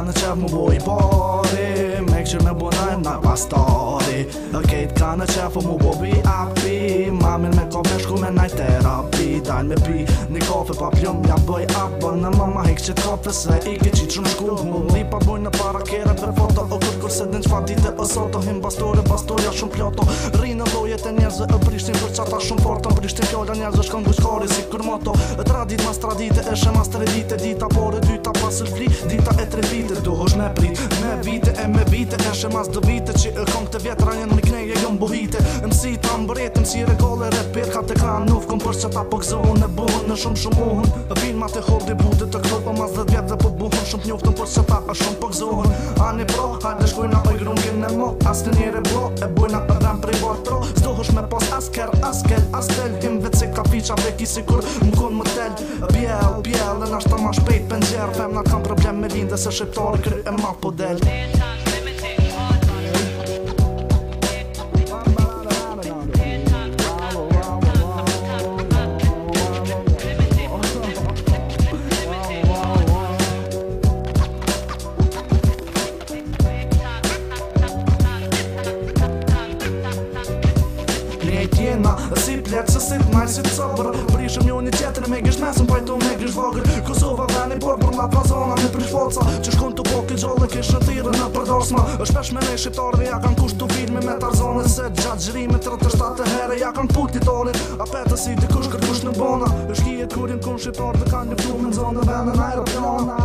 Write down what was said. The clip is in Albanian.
Në qafë më bë i bëri Mek qërë me bëna e nga pas të ori Në kejtë ka në qafë më bëbi api Mamir me këpërshku me najtë terapi dajnë me pi Një kafe pa pjom nga bëj apë Në mama hek që kafe se i ke qitë shumë shku Më li pa bojnë në para kere për foto O kërë kërë se dhe në qfa dite o soto Him bastore, bastoria shumë pjoto Rinë në lojet e njerëzve e prishtin Kërë qata shumë fort në prishtin Kjolla njerëzve shkon buqkari si kër moto Tradit mas tradite, eshe mas tre dite Dita pore, dyta pasër fli, dita e tre vite Du hosh me prit, me vite e me vite Eshe mas dë vite që e kong të vjetra njën mikneje jom buhite Mësi ta mbërjet, mësi regole, repir Ka të kran nuf, kom për që ta pëk zonë në buhën në shumë shumë uhën Dhe vinë ma të hobë dhe të këtë Po ma zë dhe vjetë dhe po buhën Shumë të njoftën po që ta pa shumë për këzohën A në pro, hajde dhe shkojnë apo kënë e mo As të njëre blo, e bujna atë rëmë prej bo atë ro me pos as asker, as as Tim vetë si ka fiqa veki si kur më konë më tel Biel, biel, e nashtë të ma shpejt për kam problem me lindë se kry e ma po del tjena Si plek se sit maj si të sëpër Prishëm një një tjetër me gjesh mesëm Paj të me gjesh vagër Kosova dhe një borë për nga zona Në prish foca që shkon të pokit gjollë E kishë në tirë në përdosma është pesh me nej shqiptarve Ja kanë kusht të firme me tarzone Se gjatë gjërime të rëtër të herë Ja kanë put një tonit A petës i dikush kërkush në bona është kjetë kurin kun Dhe kanë një